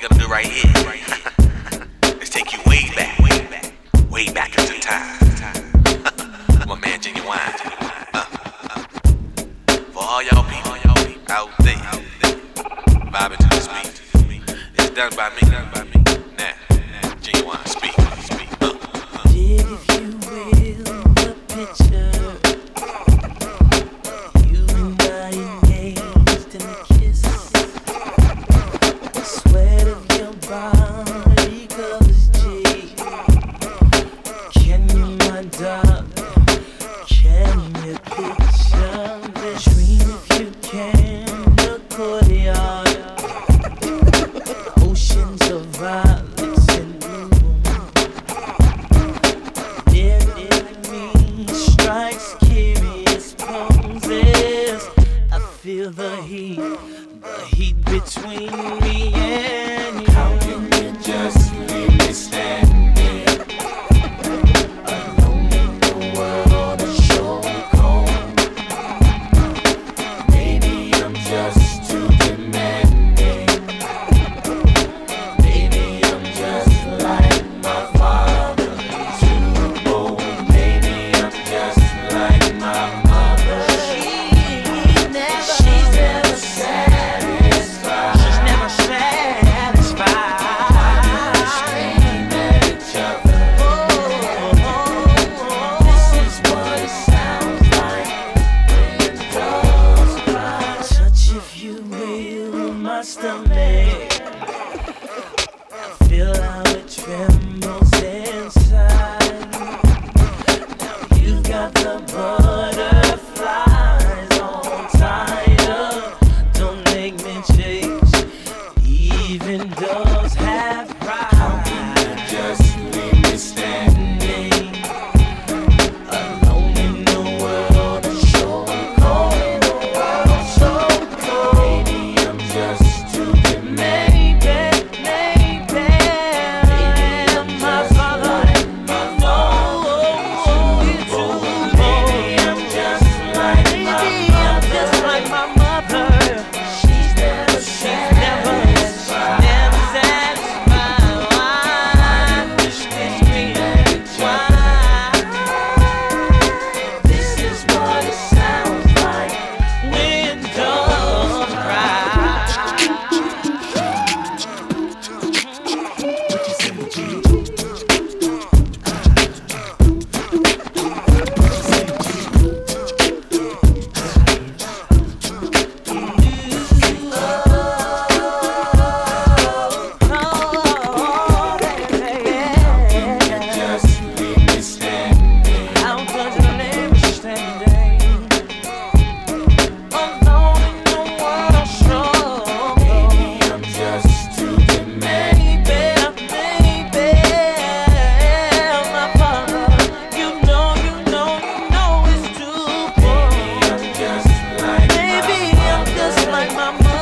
we gonna do right here. Let's take you way back, way back, way back into time. My man Ginuwine. Uh, uh. For all y'all people out there, vibing to this beat. It's done by me. Now, Ginuwine, speak. speak. Uh. If you will, the picture. The heat, the heat between me You must have made I feel how it trembles inside. Now you got the butterflies all tied up. Don't make me change, even dogs have. like my mom.